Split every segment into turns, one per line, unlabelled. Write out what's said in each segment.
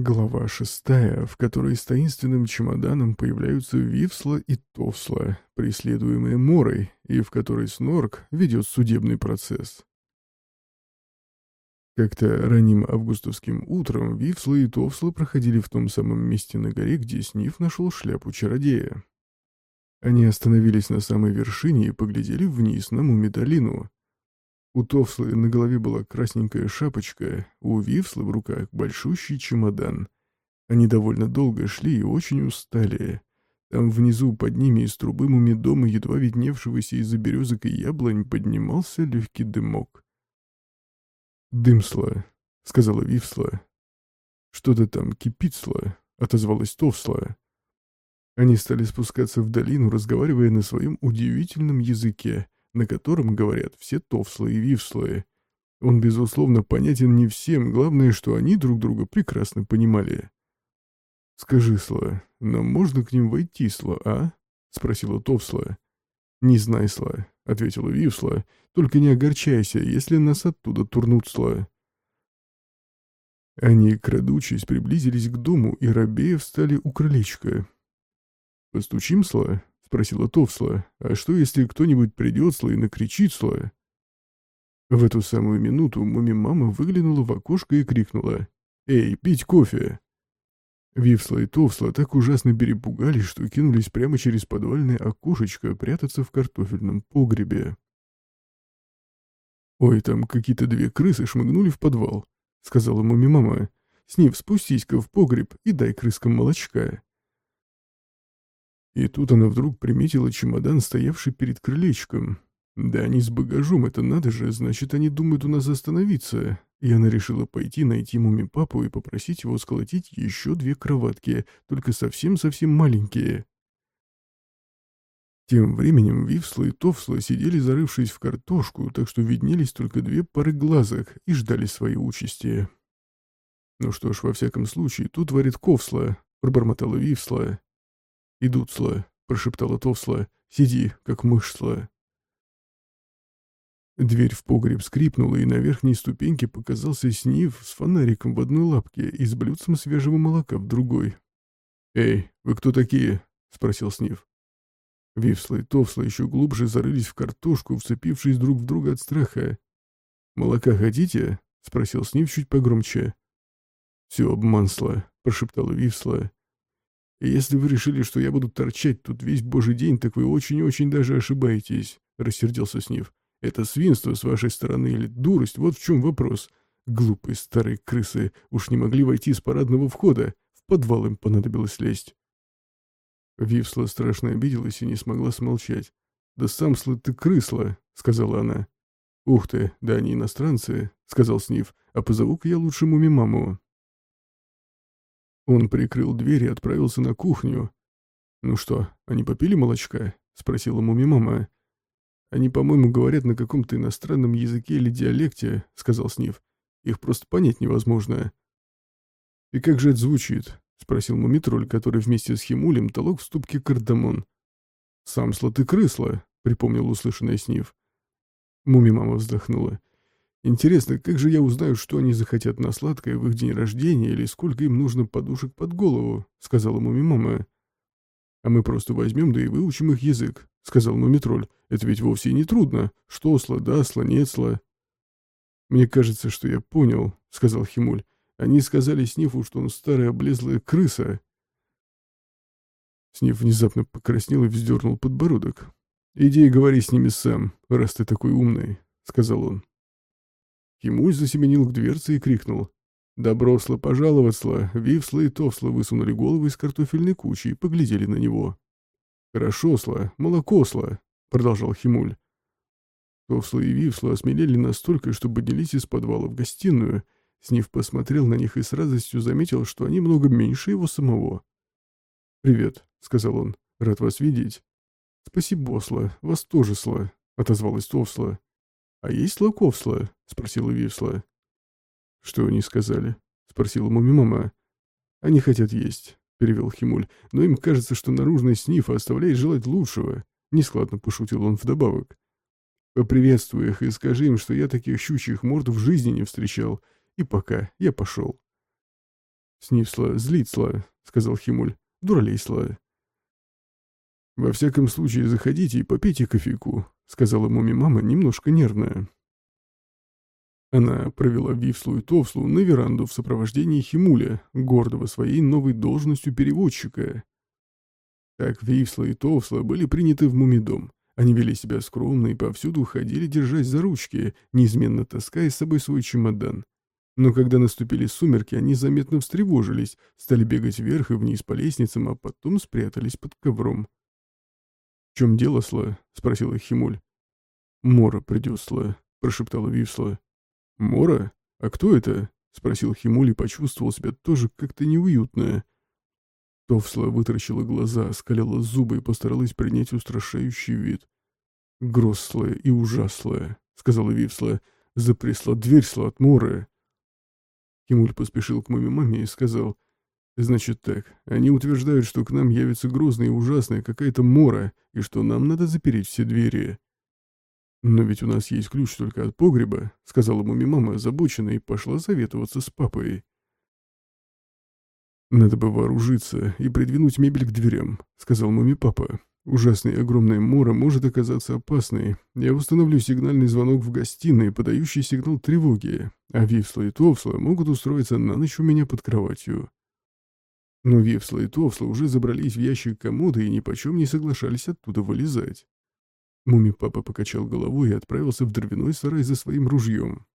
Глава шестая, в которой с таинственным чемоданом появляются Вивсла и Товсла, преследуемые Морой, и в которой Снорк ведет судебный процесс. Как-то ранним августовским утром Вивсла и Товсла проходили в том самом месте на горе, где Сниф нашел шляпу чародея. Они остановились на самой вершине и поглядели вниз на Мумидолину. У Товслы на голове была красненькая шапочка, у Вивслы в руках большущий чемодан. Они довольно долго шли и очень устали. Там внизу под ними из трубы мумидома, едва видневшегося из-за березок и яблонь, поднимался легкий дымок. «Дымсла», — сказала Вивсла. «Что-то там кипитсла», — отозвалась Товсла. Они стали спускаться в долину, разговаривая на своем удивительном языке — на котором говорят все товслы и вивслы. Он, безусловно, понятен не всем, главное, что они друг друга прекрасно понимали. «Скажи, Сла, нам можно к ним войти, Сла, а?» — спросила Товсла. «Не знай, Сла», — ответила Вивсла, — «только не огорчайся, если нас оттуда турнут, Сла». Они, крадучись, приблизились к дому, и рабея встали у крылечка. «Постучим, Сла?» — спросила Товсла. «А что, если кто-нибудь придет, Сла, и накричит, Сла?» В эту самую минуту муми-мама выглянула в окошко и крикнула. «Эй, пить кофе!» Вивсла и Товсла так ужасно перепугались, что кинулись прямо через подвальное окошечко прятаться в картофельном погребе. «Ой, там какие-то две крысы шмыгнули в подвал», — сказала муми-мама. «Снив, спустись-ка в погреб и дай крыскам молочка». И тут она вдруг приметила чемодан, стоявший перед крылечком. Да они с багажом, это надо же, значит, они думают у нас остановиться. И она решила пойти найти муми-папу и попросить его сколотить еще две кроватки, только совсем-совсем маленькие. Тем временем Вивсла и Товсла сидели, зарывшись в картошку, так что виднелись только две пары глазок и ждали своей участи. «Ну что ж, во всяком случае, тут варит Ковсла», — пробормотала Вивсла. «Идут, Сла», — прошептала Товсла. «Сиди, как мышь, Сла». Дверь в погреб скрипнула, и на верхней ступеньке показался Снив с фонариком в одной лапке и с блюдцем свежего молока в другой. «Эй, вы кто такие?» — спросил Снив. Вивсла и Товсла еще глубже зарылись в картошку, вцепившись друг в друга от страха. «Молока хотите?» — спросил Снив чуть погромче. «Все обмансло», — прошептала Вивсла. Если вы решили, что я буду торчать тут весь божий день, так вы очень-очень даже ошибаетесь», — рассердился Снив. «Это свинство с вашей стороны или дурость, вот в чем вопрос. Глупые старые крысы уж не могли войти с парадного входа, в подвал им понадобилось лезть». Вивсла страшно обиделась и не смогла смолчать. «Да самсла ты крысла», — сказала она. «Ух ты, да они иностранцы», — сказал Снив, — «а позову-ка я лучше муми-маму». Он прикрыл дверь и отправился на кухню. «Ну что, они попили молочка?» — спросила муми-мама. «Они, по-моему, говорят на каком-то иностранном языке или диалекте», — сказал Снив. «Их просто понять невозможно». «И как же это звучит?» — спросил мумитроль, который вместе с Химулем толок в ступке кардамон. «Самсла ты крысла», — припомнил услышанное Снив. Муми-мама вздохнула. Интересно, как же я узнаю, что они захотят на сладкое в их день рождения или сколько им нужно подушек под голову, сказала муми-мама. А мы просто возьмем да и выучим их язык, сказал мумитроль. Это ведь вовсе не трудно. Что сла, да, сла, нет сла. Мне кажется, что я понял, сказал Химуль. Они сказали Снифу, что он старая облезлая крыса. Сниф внезапно покраснел и вздернул подбородок. «Иди и говори с ними сам, раз ты такой умный», — сказал он. Химусь засеменил к дверце и крикнул. «Добросло пожаловаться!» Вивсла и Товсла высунули головы из картофельной кучи и поглядели на него. «Хорошо-сла, молокосла!» — продолжал Химуль. Товсла и Вивсла осмелели настолько, что поднялись из подвала в гостиную. Снив посмотрел на них и с радостью заметил, что они много меньше его самого. «Привет», — сказал он, — «рад вас видеть». «Спасибо, Сла, вас тоже, Сла», — отозвалась Товсла. «А есть лаковсла?» — спросила Вивсла. «Что они сказали?» — спросила муми-мама. «Они хотят есть», — перевел Химуль, «но им кажется, что наружный сниф оставляет желать лучшего». Нескладно пошутил он вдобавок. «Поприветствуй их и скажи им, что я таких щучьих морд в жизни не встречал. И пока, я пошел». «Снивсла, злитсла», — сказал Химуль. «Дуралейсла». «Во всяком случае, заходите и попейте кофейку», — сказала муми мама, немножко нервная. Она провела Вивслу и Товслу на веранду в сопровождении Химуля, гордого своей новой должностью переводчика. Так Вивсла и Товсла были приняты в мумидом. Они вели себя скромно и повсюду ходили, держась за ручки, неизменно таская с собой свой чемодан. Но когда наступили сумерки, они заметно встревожились, стали бегать вверх и вниз по лестницам, а потом спрятались под ковром. «В чем дело, Сла?» — спросила Химуль. «Мора придет, Сла», — прошептала Вивсла. «Мора? А кто это?» — спросил Химуль и почувствовал себя тоже как-то неуютно. Товсла вытаращила глаза, скалила зубы и постаралась принять устрашающий вид. «Грослая и ужаслая», — сказала Вивсла, — «запресла дверь сла от Моры». Химуль поспешил к маме маме и сказал, «Значит так, они утверждают, что к нам явится грозная и ужасная какая-то Мора, и что нам надо запереть все двери». «Но ведь у нас есть ключ только от погреба», — сказала маме мама озабоченно и пошла советоваться с папой. «Надо бы вооружиться и придвинуть мебель к дверям», — сказал маме папа. «Ужасная огромная мора может оказаться опасной. Я установлю сигнальный звонок в гостиной, подающий сигнал тревоги, а Вивсла и Товсла могут устроиться на ночь у меня под кроватью». Но Вивсла и Товсла уже забрались в ящик комода и ни почем не соглашались оттуда вылезать. Муми-папа покачал головой и отправился в дровяной сарай за своим ружьем.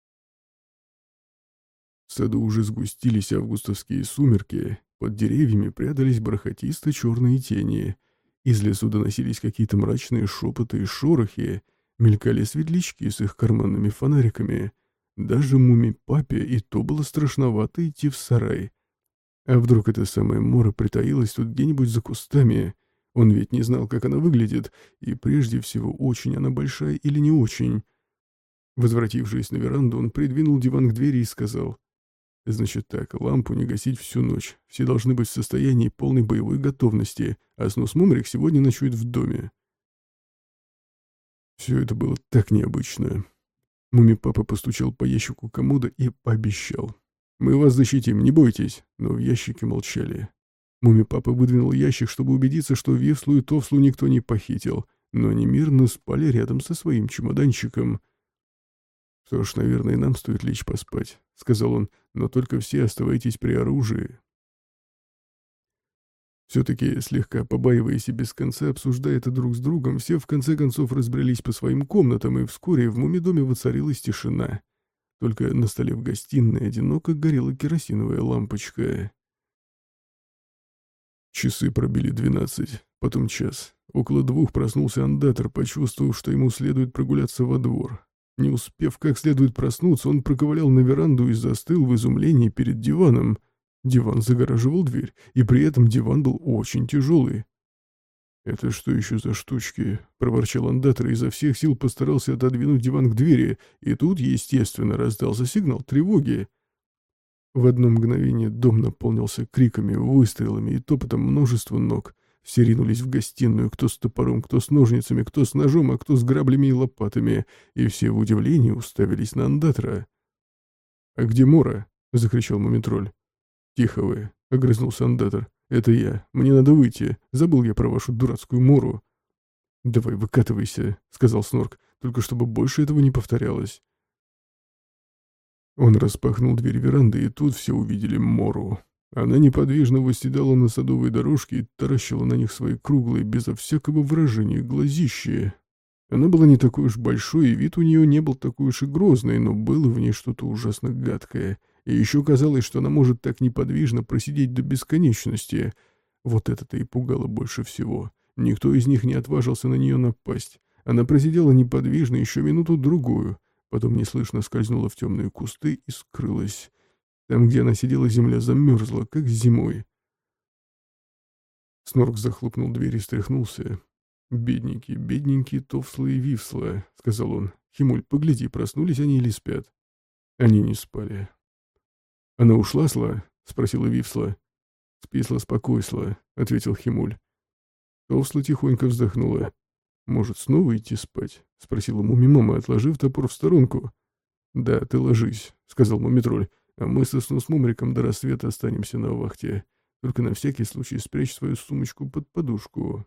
В саду уже сгустились августовские сумерки, под деревьями прятались бархатисто черные тени. Из лесу доносились какие-то мрачные шепоты и шорохи, мелькали светлячки с их карманными фонариками. Даже муми-папе и то было страшновато идти в сарай. А вдруг эта самая Мора притаилась тут где-нибудь за кустами? Он ведь не знал, как она выглядит, и прежде всего, очень она большая или не очень. Возвратившись на веранду, он придвинул диван к двери и сказал, Значит так, лампу не гасить всю ночь. Все должны быть в состоянии полной боевой готовности, а снос Мумрик сегодня ночует в доме. Все это было так необычно. Муми-папа постучал по ящику комода и пообещал. «Мы вас защитим, не бойтесь!» Но в ящике молчали. Муми-папа выдвинул ящик, чтобы убедиться, что Вивслу и Товслу никто не похитил, но они мирно спали рядом со своим чемоданчиком — «Что ж, наверное, нам стоит лечь поспать», — сказал он, — «но только все оставайтесь при оружии». Все-таки, слегка побаиваясь и без конца обсуждая это друг с другом, все в конце концов разбрелись по своим комнатам, и вскоре в мумидоме воцарилась тишина. Только на столе в гостиной одиноко горела керосиновая лампочка. Часы пробили двенадцать, потом час. Около двух проснулся андатор, почувствовав, что ему следует прогуляться во двор. Не успев как следует проснуться, он проковылял на веранду и застыл в изумлении перед диваном. Диван загораживал дверь, и при этом диван был очень тяжелый. «Это что еще за штучки?» — проворчал андатор и изо всех сил постарался отодвинуть диван к двери, и тут, естественно, раздался сигнал тревоги. В одно мгновение дом наполнился криками, выстрелами и топотом множества ног. Все ринулись в гостиную, кто с топором, кто с ножницами, кто с ножом, а кто с граблями и лопатами, и все в удивлении уставились на андатра. «А где Мора?» — закричал Мумитроль. «Тихо вы!» — огрызнулся андатор. «Это я. Мне надо выйти. Забыл я про вашу дурацкую Мору». «Давай, выкатывайся», — сказал Снорк, «только чтобы больше этого не повторялось». Он распахнул дверь веранды, и тут все увидели Мору. Она неподвижно восседала на садовой дорожке и таращила на них свои круглые, безо всякого выражения, глазища. Она была не такой уж большой, и вид у нее не был такой уж и грозный, но было в ней что-то ужасно гадкое. И еще казалось, что она может так неподвижно просидеть до бесконечности. Вот это-то и пугало больше всего. Никто из них не отважился на нее напасть. Она просидела неподвижно еще минуту-другую, потом неслышно скользнула в темные кусты и скрылась. Там, где она сидела, земля замерзла, как зимой. Снорк захлопнул дверь и стряхнулся. «Бедненькие, бедненькие Товсла и Вивсла», — сказал он. «Химуль, погляди, проснулись они или спят?» Они не спали. «Она ушла, Сла?» — спросила Вивсла. «Списла спокойсла», — ответил Химуль. Товсла тихонько вздохнула. «Может, снова идти спать?» — спросила муми-мама, отложив топор в сторонку. «Да, ты ложись», — сказал мумитроль. а мы со Снусмумриком до рассвета останемся на вахте. Только на всякий случай спрячь свою сумочку под подушку».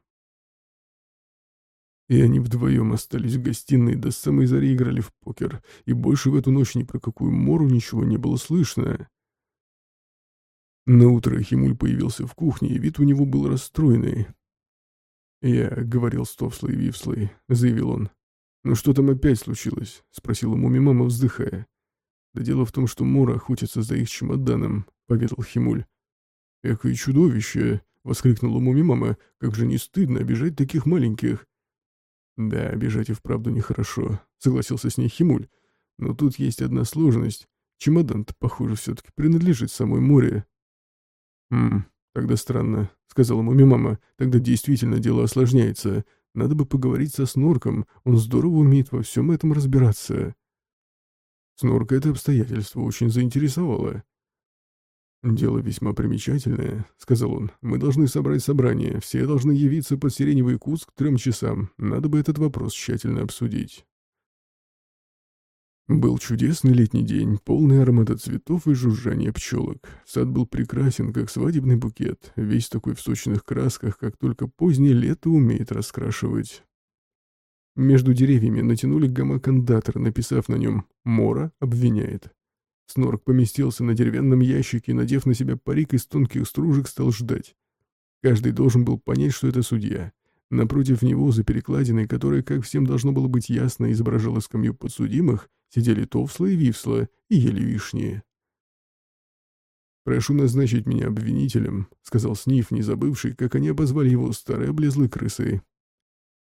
И они вдвоем остались в гостиной, до самой зари играли в покер, и больше в эту ночь ни про какую мору ничего не было слышно. На утро Химуль появился в кухне, и вид у него был расстроенный. «Я говорил с и Вивслой», — заявил он. «Ну что там опять случилось?» — спросила Муми мама, вздыхая. «Да дело в том, что Мора охотится за их чемоданом», — поведал Химуль. «Экое чудовище!» — воскликнула Муми мама. «Как же не стыдно обижать таких маленьких!» «Да, обижать и вправду нехорошо», — согласился с ней Химуль. «Но тут есть одна сложность. Чемодан-то, похоже, все-таки принадлежит самой море». «Ммм, тогда странно», — сказала маме мама. «Тогда действительно дело осложняется. Надо бы поговорить со Снорком, он здорово умеет во всем этом разбираться». Снорка это обстоятельство очень заинтересовало. «Дело весьма примечательное», — сказал он. «Мы должны собрать собрание. Все должны явиться под сиреневый куст к трем часам. Надо бы этот вопрос тщательно обсудить». Был чудесный летний день, полный аромата цветов и жужжания пчелок. Сад был прекрасен, как свадебный букет, весь такой в сочных красках, как только позднее лето умеет раскрашивать. Между деревьями натянули гамак-кондатор, написав на нем «Мора обвиняет». Снорк поместился на деревянном ящике надев на себя парик из тонких стружек, стал ждать. Каждый должен был понять, что это судья. Напротив него, за перекладиной, которая, как всем должно было быть ясно, изображала скамью подсудимых, сидели Товсла и Вивсла и ели вишни. «Прошу назначить меня обвинителем», — сказал Сниф, не забывший, как они обозвали его старой облезлой крысой.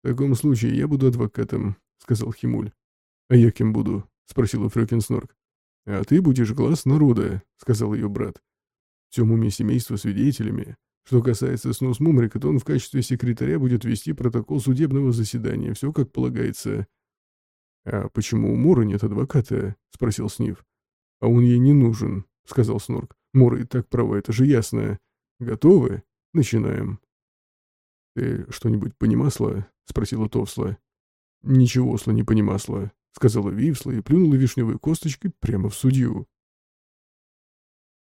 «В таком случае я буду адвокатом», — сказал Химуль. «А я кем буду?» — спросила Фрёкин Снорк. «А ты будешь глаз народа», — сказал ее брат. «В всем уме семейства свидетелями. Что касается Снус Мумрика, то он в качестве секретаря будет вести протокол судебного заседания, все как полагается». «А почему у Мора нет адвоката?» — спросил Снив. «А он ей не нужен», — сказал Снорк. «Мора и так права, это же ясно. Готовы? Начинаем». «Ты что-нибудь понимасла?» — спросила Товсла. «Ничего, Сла, не понимасла», — сказала Вивсла и плюнула вишневой косточкой прямо в судью.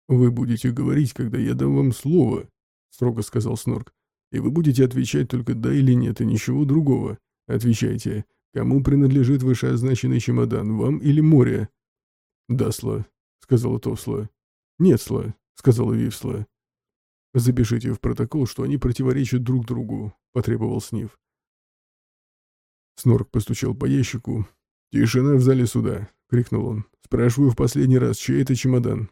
«Вы будете говорить, когда я дам вам слово», — строго сказал Снорк. «И вы будете отвечать только да или нет, и ничего другого. Отвечайте, кому принадлежит вышеозначенный чемодан, вам или море?» «Да, Сла», — сказала Товсла. «Нет, Сла», — сказала Вивсла. «Запишите в протокол, что они противоречат друг другу», — потребовал Снив. Снорк постучал по ящику, «Тишина в зале суда!» — крикнул он. «Спрашиваю в последний раз, чей это чемодан?»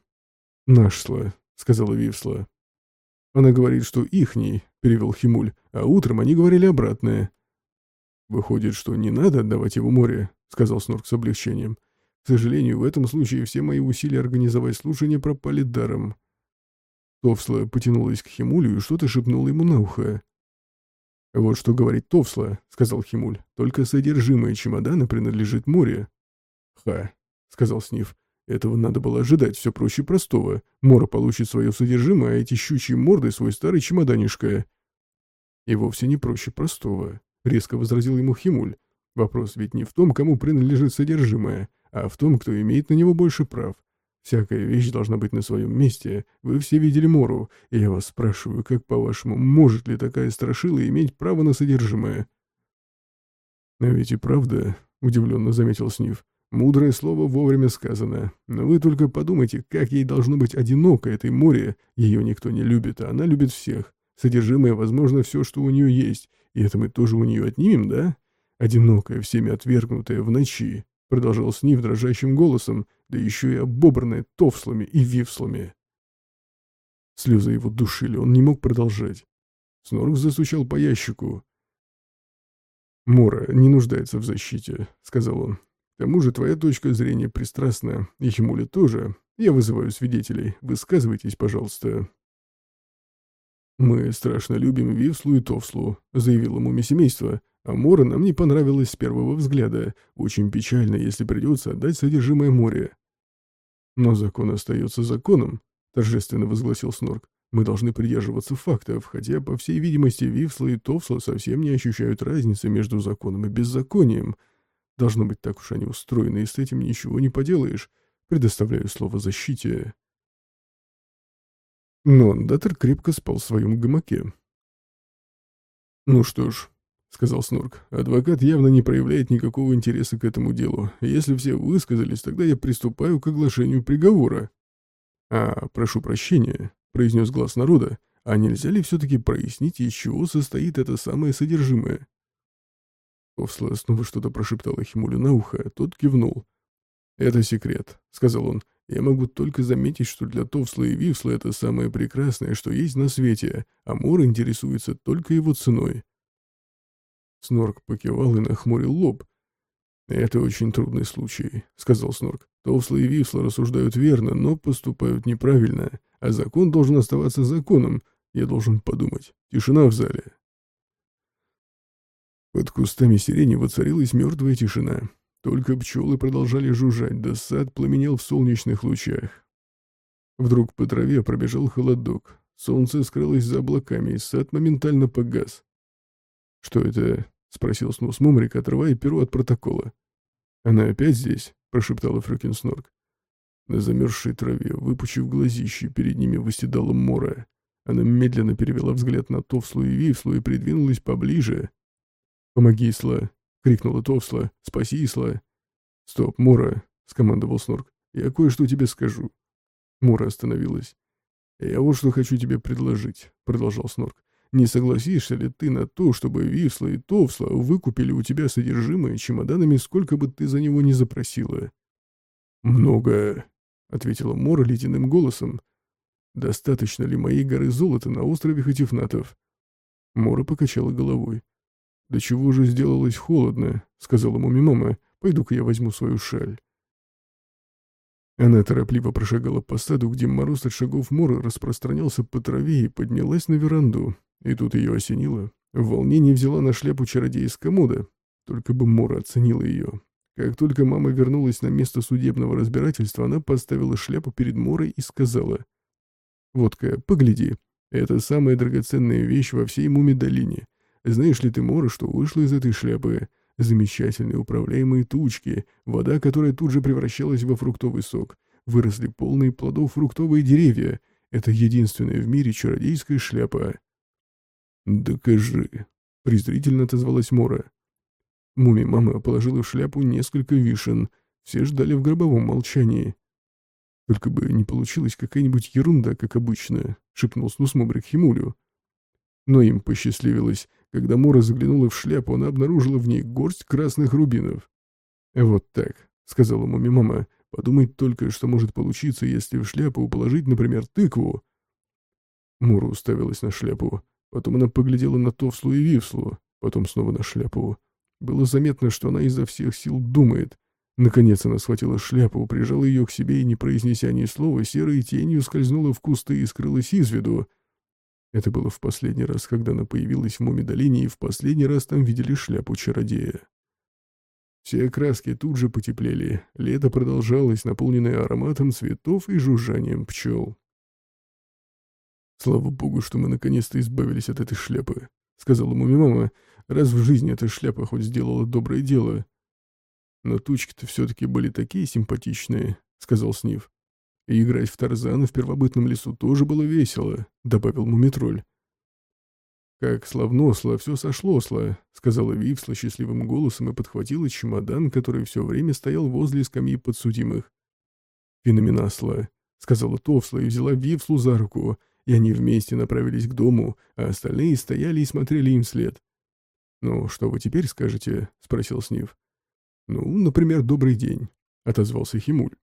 «Наш, Сла», — сказала Вивсла. «Она говорит, что ихний», — перевел Химуль, «а утром они говорили обратное». «Выходит, что не надо отдавать его море», — сказал Снорк с облегчением. «К сожалению, в этом случае все мои усилия организовать слушание пропали даром». Товсла потянулась к Химулю и что-то шепнула ему на ухо. «Вот что говорит Товсла», — сказал Химуль. «Только содержимое чемодана принадлежит море». «Ха», — сказал Сниф. «Этого надо было ожидать, все проще простого. Мора получит свое содержимое, а эти щучьи морды свой старый чемоданишко». «И вовсе не проще простого», — резко возразил ему Химуль. «Вопрос ведь не в том, кому принадлежит содержимое, а в том, кто имеет на него больше прав. Всякая вещь должна быть на своем месте. Вы все видели Мору, и я вас спрашиваю, как по-вашему, может ли такая страшила иметь право на содержимое?» «А ведь и правда», — удивленно заметил Снив, — «мудрое слово вовремя сказано. Но вы только подумайте, как ей должно быть одиноко этой море. Ее никто не любит, а она любит всех. Содержимое, возможно, все, что у нее есть. И это мы тоже у нее отнимем, да? Одинокая, всеми отвергнутая в ночи. — продолжал Снив дрожащим голосом, да еще и обобранная товслами и вивслами. Слезы его душили, он не мог продолжать. Снорк застучал по ящику. «Мора не нуждается в защите», — сказал он. «К тому же твоя точка зрения пристрастна, и Химуля тоже. Я вызываю свидетелей. Высказывайтесь, пожалуйста». «Мы страшно любим Вивслу и Товслу», — заявило муми семейство. А Мора нам не понравилось с первого взгляда. Очень печально, если придется отдать содержимое моря. Но закон остается законом, торжественно возгласил Снорк. Мы должны придерживаться фактов, хотя, по всей видимости, Вивсла и Товсла совсем не ощущают разницы между законом и беззаконием. Должно быть, так уж они устроены, и с этим ничего не поделаешь. предоставляю слово защите. Но Андатор крепко спал в своем гамаке. «Ну что ж», — сказал Снорк, — «адвокат явно не проявляет никакого интереса к этому делу. Если все высказались, тогда я приступаю к оглашению приговора». «А, прошу прощения», — произнес глаз народа, — «а нельзя ли все-таки прояснить, из чего состоит это самое содержимое?» Овсла снова что-то прошептала Химулю на ухо, тот кивнул. «Это секрет», — сказал он. «Я могу только заметить, что для Товсла и Вивсла это самое прекрасное, что есть на свете, а Мор интересуется только его ценой». Снорк покивал и нахмурил лоб. «Это очень трудный случай», — сказал Снорк. «Товсла и Вивсла рассуждают верно, но поступают неправильно, а закон должен оставаться законом. Я должен подумать. Тишина в зале». Под кустами сирени воцарилась мертвая тишина. Только пчелы продолжали жужжать, да сад пламенел в солнечных лучах. Вдруг по траве пробежал холодок. Солнце скрылось за облаками, и сад моментально погас. «Что это?» — спросил Снус Мумрик, отрывая перо от протокола. «Она опять здесь?» — прошептала Фрюкин Снорк. На замерзшей траве, выпучив глазищи, перед ними восседала Мора. Она медленно перевела взгляд на Товслу и Вивслу и придвинулась поближе. «Помоги, Исла!» — крикнула Товсла. «Спаси, Исла!» «Стоп, Мора!» — скомандовал Снорк. «Я кое-что тебе скажу». Мора остановилась. «Я вот что хочу тебе предложить», — продолжал Снорк. «Не согласишься ли ты на то, чтобы Висла и Товсла выкупили у тебя содержимое чемоданами, сколько бы ты за него ни запросила?» «Много», — ответила Мора ледяным голосом. «Достаточно ли моей горы золота на острове Хатифнатов?» Мора покачала головой. «Да чего же сделалось холодно?» — сказала муми-мама. «Пойду-ка я возьму свою шаль». Она торопливо прошагала по саду, где мороз от шагов мора распространялся по траве и поднялась на веранду. И тут ее осенило. В волнении взяла на шляпу чародея из комода. Только бы Мора оценила ее. Как только мама вернулась на место судебного разбирательства, она поставила шляпу перед Морой и сказала. «Водка, погляди, это самая драгоценная вещь во всей Муми-долине. Знаешь ли ты, Мора, что вышло из этой шляпы? Замечательные управляемые тучки, вода, которая тут же превращалась во фруктовый сок. Выросли полные плодов фруктовые деревья. Это единственная в мире чародейская шляпа. «Докажи», — презрительно отозвалась Мора. Муми-мама положила в шляпу несколько вишен. Все ждали в гробовом молчании. «Только бы не получилась какая-нибудь ерунда, как обычно», — шепнул Снусмобрик Химулю. Но им посчастливилось. Когда Мора заглянула в шляпу, она обнаружила в ней горсть красных рубинов. «Вот так», — сказала маме мама, — «подумать только, что может получиться, если в шляпу положить, например, тыкву». Мора уставилась на шляпу. Потом она поглядела на Товслу и Вивслу, потом снова на шляпу. Было заметно, что она изо всех сил думает. Наконец она схватила шляпу, прижала ее к себе и, не произнеся ни слова, серой тенью скользнула в кусты и скрылась из виду. Это было в последний раз, когда она появилась в Мумидолине, и в последний раз там видели шляпу чародея. Все краски тут же потеплели, лето продолжалось, наполненное ароматом цветов и жужжанием пчел. «Слава богу, что мы наконец-то избавились от этой шляпы», — сказала муми-мама, «раз в жизни эта шляпа хоть сделала доброе дело». «Но тучки-то все-таки были такие симпатичные», — сказал Снив. И играть в Тарзана в первобытном лесу тоже было весело», — добавил Мумитроль. «Как славносло, все сошлосло», — сказала Вивсла счастливым голосом и подхватила чемодан, который все время стоял возле скамьи подсудимых. «Феноменасло», — сказала Товсла и взяла Вивслу за руку, и они вместе направились к дому, а остальные стояли и смотрели им вслед. «Ну, что вы теперь скажете?» — спросил Снив. «Ну, например, добрый день», — отозвался Химуль.